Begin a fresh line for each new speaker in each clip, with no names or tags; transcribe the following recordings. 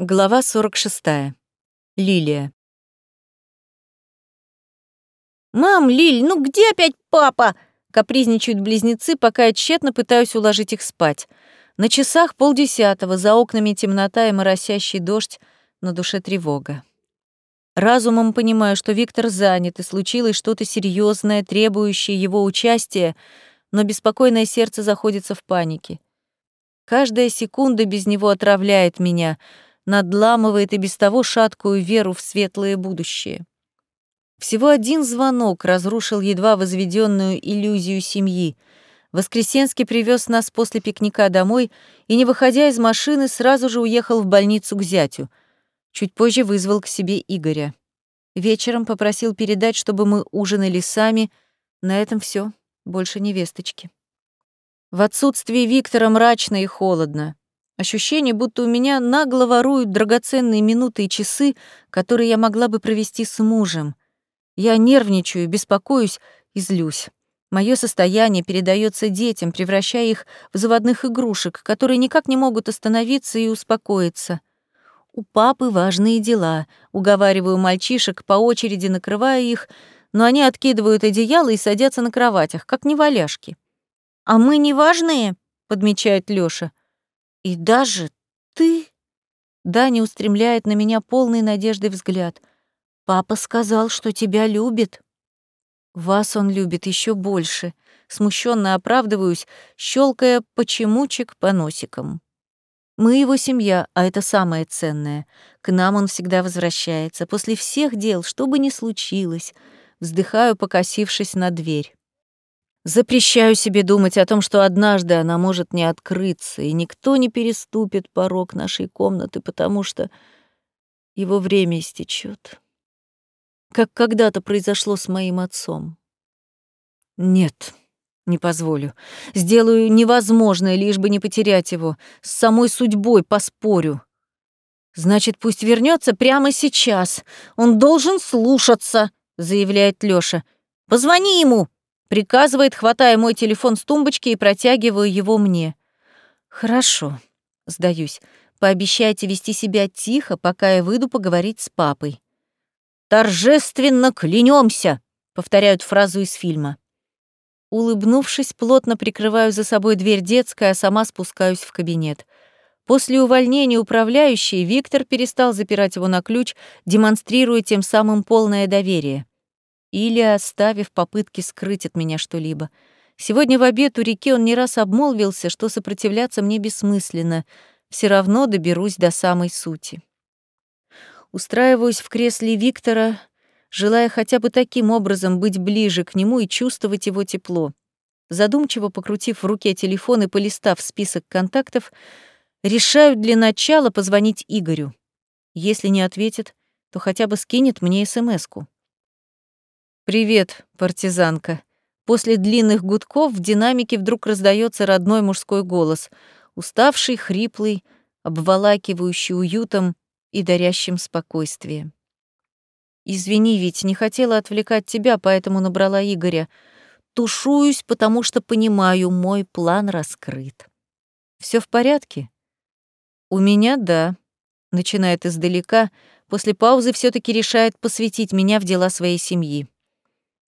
Глава 46. Лилия.
«Мам, Лиль, ну где опять папа?» Капризничают близнецы, пока я тщетно пытаюсь уложить их спать. На часах полдесятого, за окнами темнота и моросящий дождь, на душе тревога. Разумом понимаю, что Виктор занят, и случилось что-то серьезное, требующее его участия, но беспокойное сердце заходится в панике. Каждая секунда без него отравляет меня — надламывает и без того шаткую веру в светлое будущее. Всего один звонок разрушил едва возведенную иллюзию семьи. Воскресенский привез нас после пикника домой и, не выходя из машины, сразу же уехал в больницу к зятю. Чуть позже вызвал к себе Игоря. Вечером попросил передать, чтобы мы ужинали сами. На этом все, больше невесточки. В отсутствие Виктора мрачно и холодно. Ощущение, будто у меня нагло воруют драгоценные минуты и часы, которые я могла бы провести с мужем. Я нервничаю, беспокоюсь и злюсь. Мое состояние передается детям, превращая их в заводных игрушек, которые никак не могут остановиться и успокоиться. У папы важные дела. Уговариваю мальчишек, по очереди накрывая их, но они откидывают одеяло и садятся на кроватях, как неваляшки. «А мы не важные?» — подмечает Лёша. «И даже ты?» Даня устремляет на меня полный надежды взгляд. «Папа сказал, что тебя любит». «Вас он любит еще больше», смущенно оправдываюсь, щелкая почемучек по носикам. Мы его семья, а это самое ценное. К нам он всегда возвращается, после всех дел, что бы ни случилось. Вздыхаю, покосившись на дверь. Запрещаю себе думать о том, что однажды она может не открыться, и никто не переступит порог нашей комнаты, потому что его время истечет, как когда-то произошло с моим отцом. Нет, не позволю. Сделаю невозможное, лишь бы не потерять его. С самой судьбой поспорю. Значит, пусть вернется прямо сейчас. Он должен слушаться, заявляет Лёша. Позвони ему, Приказывает, хватая мой телефон с тумбочки и протягиваю его мне. Хорошо, сдаюсь. Пообещайте вести себя тихо, пока я выйду поговорить с папой. Торжественно клянемся, повторяют фразу из фильма. Улыбнувшись, плотно прикрываю за собой дверь детской, а сама спускаюсь в кабинет. После увольнения управляющей Виктор перестал запирать его на ключ, демонстрируя тем самым полное доверие или оставив попытки скрыть от меня что-либо. Сегодня в обед у реки он не раз обмолвился, что сопротивляться мне бессмысленно, все равно доберусь до самой сути. Устраиваюсь в кресле Виктора, желая хотя бы таким образом быть ближе к нему и чувствовать его тепло. Задумчиво покрутив в руке телефон и полистав список контактов, решаю для начала позвонить Игорю. Если не ответит, то хотя бы скинет мне СМС-ку. «Привет, партизанка». После длинных гудков в динамике вдруг раздается родной мужской голос, уставший, хриплый, обволакивающий уютом и дарящим спокойствие. «Извини, ведь не хотела отвлекать тебя, поэтому набрала Игоря. Тушуюсь, потому что понимаю, мой план раскрыт. Все в порядке?» «У меня — да», — начинает издалека, после паузы все таки решает посвятить меня в дела своей семьи.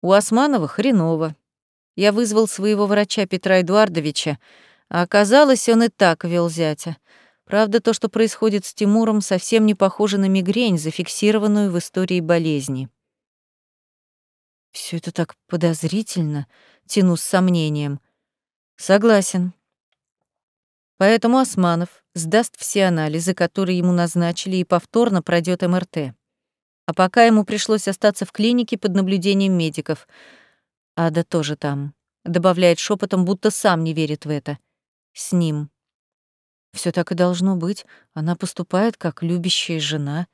У Османова хреново. Я вызвал своего врача Петра Эдуардовича, а оказалось, он и так вел зятя. Правда, то, что происходит с Тимуром, совсем не похоже на мигрень, зафиксированную в истории болезни. Все это так подозрительно, тяну с сомнением. Согласен. Поэтому Османов сдаст все анализы, которые ему назначили, и повторно пройдет МРТ. А пока ему пришлось остаться в клинике под наблюдением медиков. Ада тоже там. Добавляет шепотом, будто сам не верит в это. С ним. Все так и должно быть. Она поступает как любящая жена.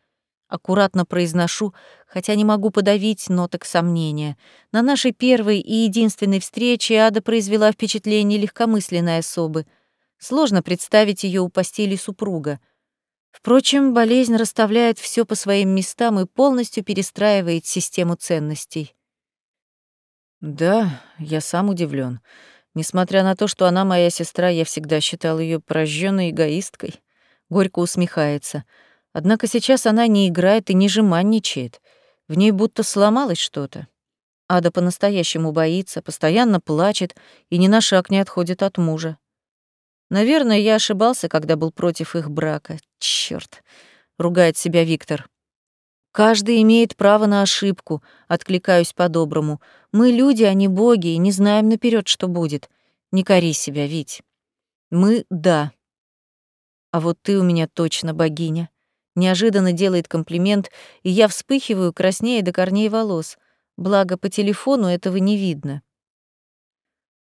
Аккуратно произношу, хотя не могу подавить ноток сомнения. На нашей первой и единственной встрече Ада произвела впечатление легкомысленной особы. Сложно представить ее у постели супруга — Впрочем, болезнь расставляет все по своим местам и полностью перестраивает систему ценностей. Да, я сам удивлен. Несмотря на то, что она моя сестра, я всегда считал ее прожженной эгоисткой. Горько усмехается. Однако сейчас она не играет и не жеманничает. В ней будто сломалось что-то. Ада по-настоящему боится, постоянно плачет и ни на шаг не отходит от мужа. Наверное, я ошибался, когда был против их брака. Чёрт, ругает себя Виктор. Каждый имеет право на ошибку, откликаюсь по-доброму. Мы люди, а не боги, и не знаем наперед, что будет. Не кори себя, Вить. Мы — да. А вот ты у меня точно богиня. Неожиданно делает комплимент, и я вспыхиваю, краснее до корней волос. Благо, по телефону этого не видно.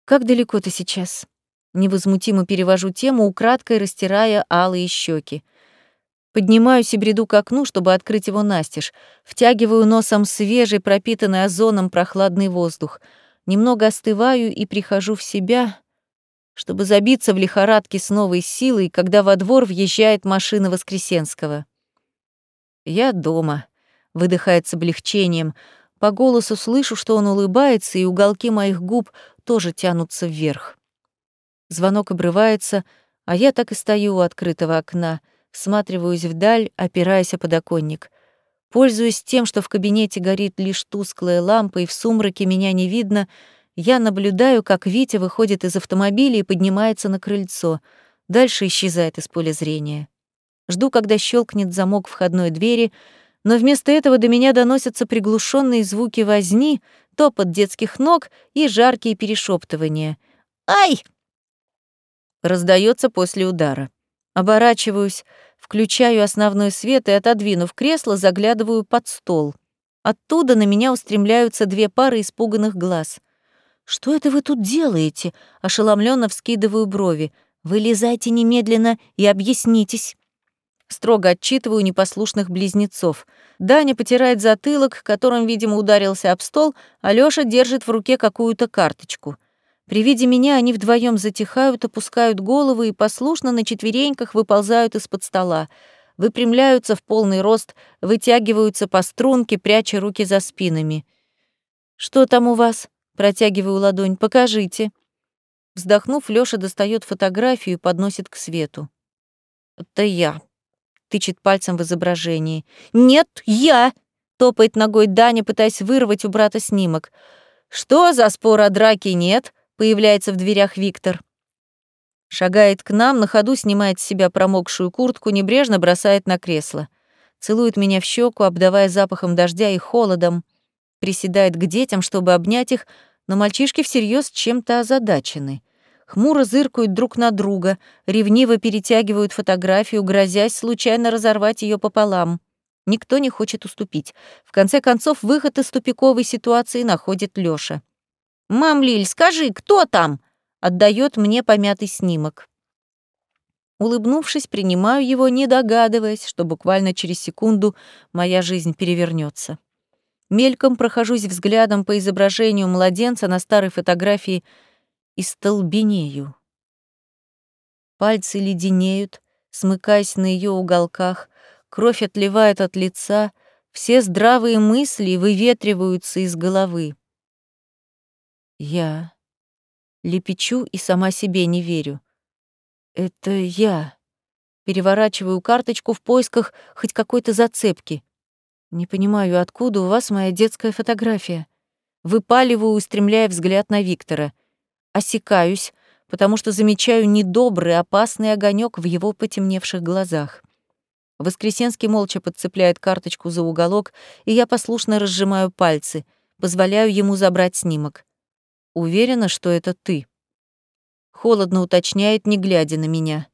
«Как далеко ты сейчас?» Невозмутимо перевожу тему, украдкой растирая алые щеки. Поднимаюсь и бреду к окну, чтобы открыть его настежь. Втягиваю носом свежий, пропитанный озоном прохладный воздух. Немного остываю и прихожу в себя, чтобы забиться в лихорадке с новой силой, когда во двор въезжает машина Воскресенского. «Я дома», — выдыхает с облегчением. По голосу слышу, что он улыбается, и уголки моих губ тоже тянутся вверх. Звонок обрывается, а я так и стою у открытого окна, всматриваюсь вдаль, опираясь о подоконник. Пользуясь тем, что в кабинете горит лишь тусклая лампа и в сумраке меня не видно, я наблюдаю, как Витя выходит из автомобиля и поднимается на крыльцо. Дальше исчезает из поля зрения. Жду, когда щелкнет замок входной двери, но вместо этого до меня доносятся приглушенные звуки возни, топот детских ног и жаркие перешептывания. «Ай!» Раздается после удара. Оборачиваюсь, включаю основной свет и, отодвинув кресло, заглядываю под стол. Оттуда на меня устремляются две пары испуганных глаз — «Что это вы тут делаете?» — ошеломленно вскидываю брови. «Вылезайте немедленно и объяснитесь». Строго отчитываю непослушных близнецов. Даня потирает затылок, которым, видимо, ударился об стол, а Лёша держит в руке какую-то карточку. При виде меня они вдвоем затихают, опускают головы и послушно на четвереньках выползают из-под стола. Выпрямляются в полный рост, вытягиваются по струнке, пряча руки за спинами. «Что там у вас?» Протягиваю ладонь. «Покажите». Вздохнув, Лёша достает фотографию и подносит к свету. «Это я», — тычет пальцем в изображении. «Нет, я!» — топает ногой Даня, пытаясь вырвать у брата снимок. «Что за спор о драке нет?» — появляется в дверях Виктор. Шагает к нам, на ходу снимает с себя промокшую куртку, небрежно бросает на кресло. Целует меня в щеку, обдавая запахом дождя и холодом приседает к детям, чтобы обнять их, но мальчишки всерьез чем-то озадачены. Хмуро зыркают друг на друга, ревниво перетягивают фотографию, грозясь случайно разорвать ее пополам. Никто не хочет уступить. В конце концов, выход из тупиковой ситуации находит Лёша. «Мам, Лиль, скажи, кто там?» — отдает мне помятый снимок. Улыбнувшись, принимаю его, не догадываясь, что буквально через секунду моя жизнь перевернется. Мельком прохожусь взглядом по изображению младенца на старой фотографии и столбенею. Пальцы леденеют, смыкаясь на ее уголках, кровь отливает от лица, все здравые мысли выветриваются из головы. Я лепечу и сама себе не верю. Это я. Переворачиваю карточку в поисках хоть какой-то зацепки. Не понимаю, откуда у вас моя детская фотография. Выпаливаю, устремляя взгляд на Виктора. Осекаюсь, потому что замечаю недобрый, опасный огонек в его потемневших глазах. Воскресенский молча подцепляет карточку за уголок, и я послушно разжимаю пальцы, позволяю ему забрать снимок. Уверена, что это ты. Холодно уточняет, не глядя на меня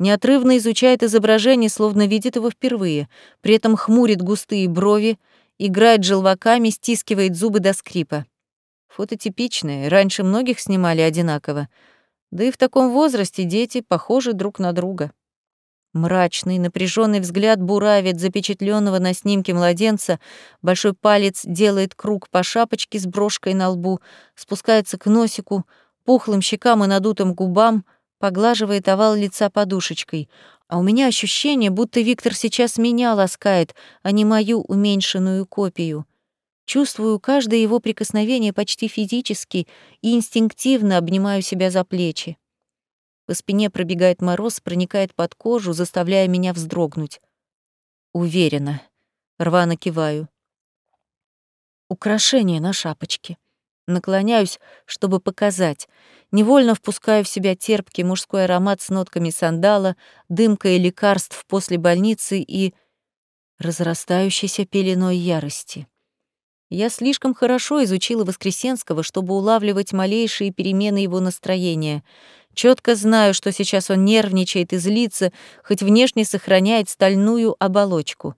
неотрывно изучает изображение, словно видит его впервые, при этом хмурит густые брови, играет желваками, стискивает зубы до скрипа. Фото типичное, раньше многих снимали одинаково. Да и в таком возрасте дети похожи друг на друга. Мрачный, напряженный взгляд буравит запечатленного на снимке младенца, большой палец делает круг по шапочке с брошкой на лбу, спускается к носику, пухлым щекам и надутым губам — поглаживает овал лица подушечкой, а у меня ощущение, будто Виктор сейчас меня ласкает, а не мою уменьшенную копию. Чувствую каждое его прикосновение почти физически и инстинктивно обнимаю себя за плечи. По спине пробегает мороз, проникает под кожу, заставляя меня вздрогнуть. Уверена. Рвано киваю. Украшение на шапочке. Наклоняюсь, чтобы показать. Невольно впускаю в себя терпкий мужской аромат с нотками сандала, дымкой лекарств после больницы и разрастающейся пеленой ярости. Я слишком хорошо изучила Воскресенского, чтобы улавливать малейшие перемены его настроения. Четко знаю, что сейчас он нервничает и злится, хоть внешне сохраняет стальную оболочку.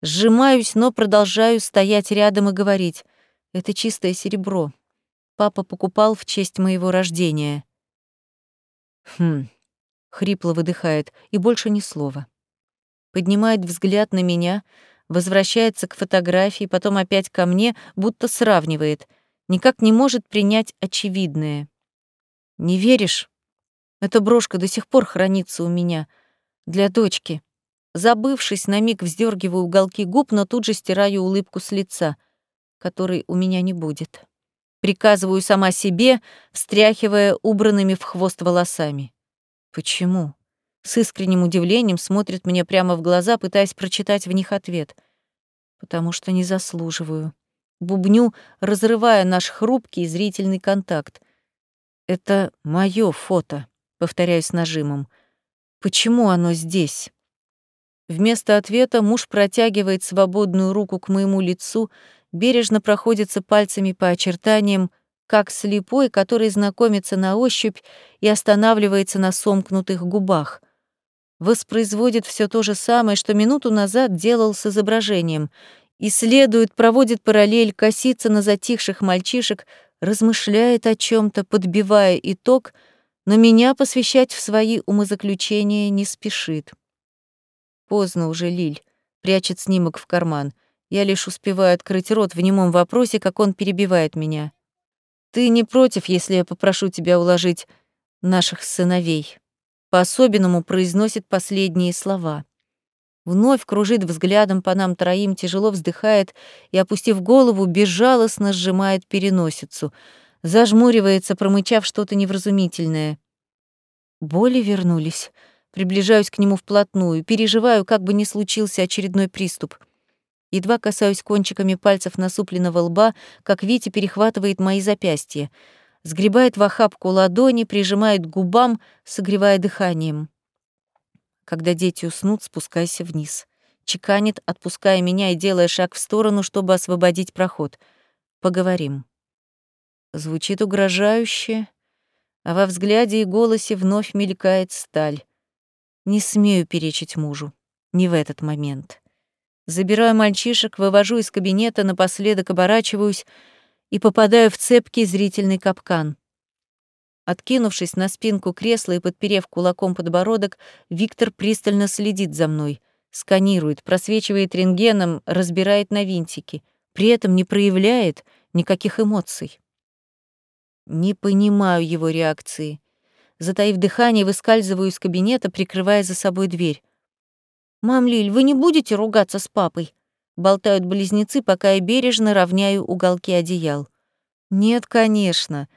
Сжимаюсь, но продолжаю стоять рядом и говорить. Это чистое серебро. Папа покупал в честь моего рождения. Хм. Хрипло выдыхает, и больше ни слова. Поднимает взгляд на меня — возвращается к фотографии, потом опять ко мне, будто сравнивает, никак не может принять очевидное. «Не веришь? Эта брошка до сих пор хранится у меня. Для дочки». Забывшись, на миг вздергиваю уголки губ, но тут же стираю улыбку с лица, которой у меня не будет. Приказываю сама себе, встряхивая убранными в хвост волосами. Почему? С искренним удивлением смотрит мне прямо в глаза, пытаясь прочитать в них ответ. Потому что не заслуживаю. Бубню, разрывая наш хрупкий зрительный контакт. Это моё фото, повторяю с нажимом. Почему оно здесь? Вместо ответа муж протягивает свободную руку к моему лицу, бережно проходится пальцами по очертаниям, как слепой, который знакомится на ощупь и останавливается на сомкнутых губах воспроизводит все то же самое, что минуту назад делал с изображением, исследует, проводит параллель, косится на затихших мальчишек, размышляет о чем то подбивая итог, но меня посвящать в свои умозаключения не спешит. Поздно уже, Лиль, прячет снимок в карман. Я лишь успеваю открыть рот в немом вопросе, как он перебивает меня. «Ты не против, если я попрошу тебя уложить наших сыновей?» по-особенному произносит последние слова. Вновь кружит взглядом по нам троим, тяжело вздыхает и, опустив голову, безжалостно сжимает переносицу, зажмуривается, промычав что-то невразумительное. Боли вернулись. Приближаюсь к нему вплотную, переживаю, как бы ни случился очередной приступ. Едва касаюсь кончиками пальцев насупленного лба, как Витя перехватывает мои запястья — сгребает в охапку ладони, прижимает к губам, согревая дыханием. Когда дети уснут, спускайся вниз. Чеканит, отпуская меня и делая шаг в сторону, чтобы освободить проход. Поговорим. Звучит угрожающе, а во взгляде и голосе вновь мелькает сталь. Не смею перечить мужу. Не в этот момент. Забираю мальчишек, вывожу из кабинета, напоследок оборачиваюсь — и попадаю в цепкий зрительный капкан. Откинувшись на спинку кресла и подперев кулаком подбородок, Виктор пристально следит за мной, сканирует, просвечивает рентгеном, разбирает на винтики, при этом не проявляет никаких эмоций. Не понимаю его реакции. Затаив дыхание, выскальзываю из кабинета, прикрывая за собой дверь. «Мам, Лиль, вы не будете ругаться с папой?» Болтают близнецы, пока я бережно равняю уголки одеял. Нет, конечно.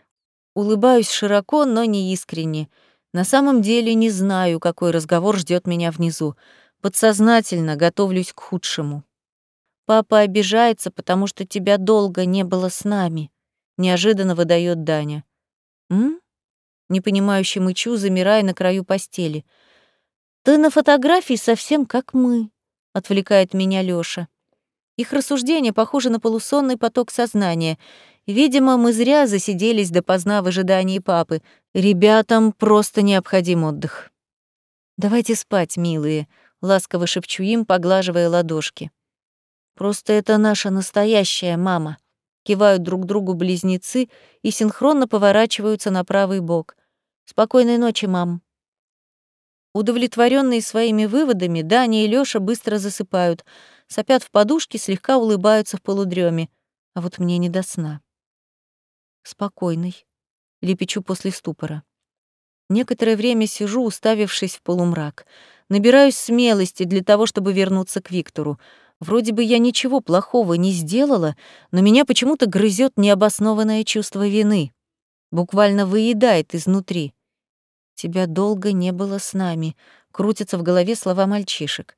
Улыбаюсь широко, но не искренне. На самом деле не знаю, какой разговор ждет меня внизу. Подсознательно готовлюсь к худшему. Папа обижается, потому что тебя долго не было с нами. Неожиданно выдает Даня. М? Непонимающе мычу, замирая на краю постели. Ты на фотографии совсем как мы, отвлекает меня Лёша. Их рассуждения похожи на полусонный поток сознания. Видимо, мы зря засиделись допоздна в ожидании папы. Ребятам просто необходим отдых. «Давайте спать, милые», — ласково шепчу им, поглаживая ладошки. «Просто это наша настоящая мама», — кивают друг другу близнецы и синхронно поворачиваются на правый бок. «Спокойной ночи, мам». Удовлетворенные своими выводами, Даня и Лёша быстро засыпают — сопят в подушке, слегка улыбаются в полудреме. А вот мне не до сна. Спокойный. Лепечу после ступора. Некоторое время сижу, уставившись в полумрак. Набираюсь смелости для того, чтобы вернуться к Виктору. Вроде бы я ничего плохого не сделала, но меня почему-то грызет необоснованное чувство вины. Буквально выедает изнутри. «Тебя долго не было с нами», — крутятся в голове слова мальчишек.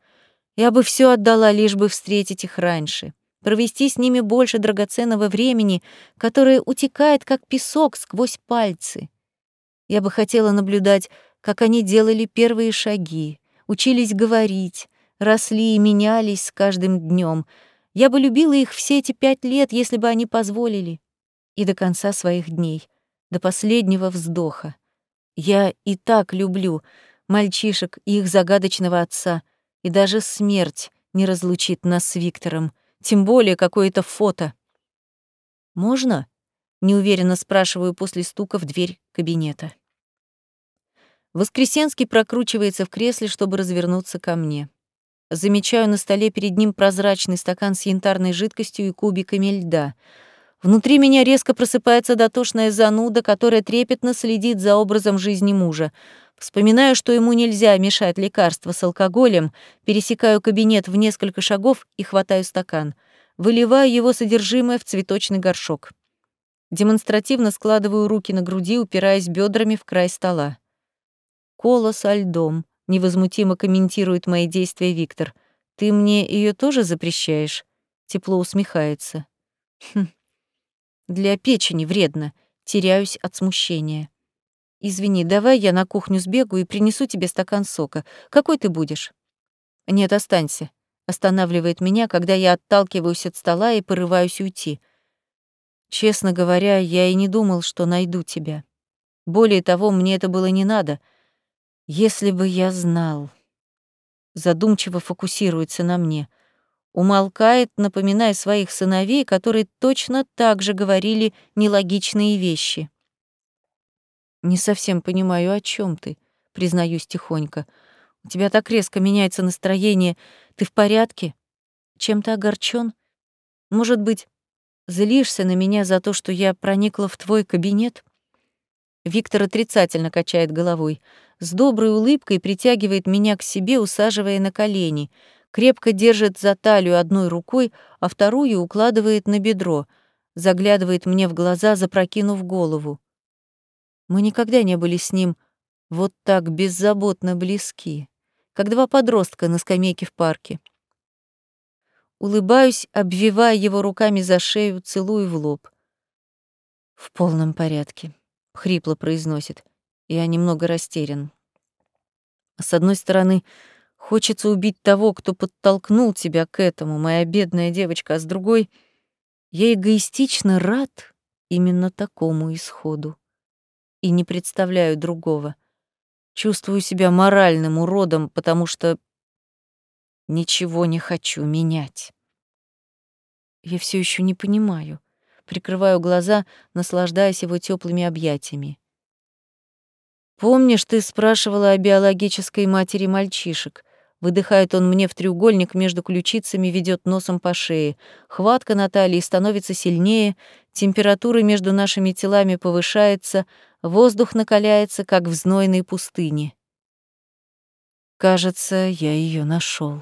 Я бы все отдала, лишь бы встретить их раньше, провести с ними больше драгоценного времени, которое утекает, как песок, сквозь пальцы. Я бы хотела наблюдать, как они делали первые шаги, учились говорить, росли и менялись с каждым днем. Я бы любила их все эти пять лет, если бы они позволили. И до конца своих дней, до последнего вздоха. Я и так люблю мальчишек и их загадочного отца, и даже смерть не разлучит нас с Виктором, тем более какое-то фото. «Можно?» — неуверенно спрашиваю после стука в дверь кабинета. Воскресенский прокручивается в кресле, чтобы развернуться ко мне. Замечаю на столе перед ним прозрачный стакан с янтарной жидкостью и кубиками льда. Внутри меня резко просыпается дотошная зануда, которая трепетно следит за образом жизни мужа. Вспоминаю, что ему нельзя мешать лекарства с алкоголем, пересекаю кабинет в несколько шагов и хватаю стакан. Выливаю его содержимое в цветочный горшок. Демонстративно складываю руки на груди, упираясь бедрами в край стола. Кола со льдом. Невозмутимо комментирует мои действия Виктор. Ты мне ее тоже запрещаешь? Тепло усмехается. Хм. Для печени вредно. Теряюсь от смущения. Извини, давай я на кухню сбегу и принесу тебе стакан сока. Какой ты будешь? Нет, останься. Останавливает меня, когда я отталкиваюсь от стола и порываюсь уйти. Честно говоря, я и не думал, что найду тебя. Более того, мне это было не надо — если бы я знал. Задумчиво фокусируется на мне. Умолкает, напоминая своих сыновей, которые точно так же говорили нелогичные вещи. Не совсем понимаю, о чем ты, признаюсь тихонько. У тебя так резко меняется настроение. Ты в порядке? Чем-то огорчен? Может быть, злишься на меня за то, что я проникла в твой кабинет? Виктор отрицательно качает головой с доброй улыбкой притягивает меня к себе, усаживая на колени, крепко держит за талию одной рукой, а вторую укладывает на бедро, заглядывает мне в глаза, запрокинув голову. Мы никогда не были с ним вот так беззаботно близки, как два подростка на скамейке в парке. Улыбаюсь, обвивая его руками за шею, целую в лоб. «В полном порядке», — хрипло произносит. Я немного растерян. С одной стороны, хочется убить того, кто подтолкнул тебя к этому, моя бедная девочка, а с другой, я эгоистично рад именно такому исходу. И не представляю другого. Чувствую себя моральным уродом, потому что ничего не хочу менять. Я все еще не понимаю. Прикрываю глаза, наслаждаясь его теплыми объятиями. «Помнишь, ты спрашивала о биологической матери мальчишек?» Выдыхает он мне в треугольник между ключицами, ведет носом по шее. Хватка Натальи становится сильнее, температура между нашими телами повышается, воздух накаляется, как в знойной пустыне. Кажется, я ее нашел.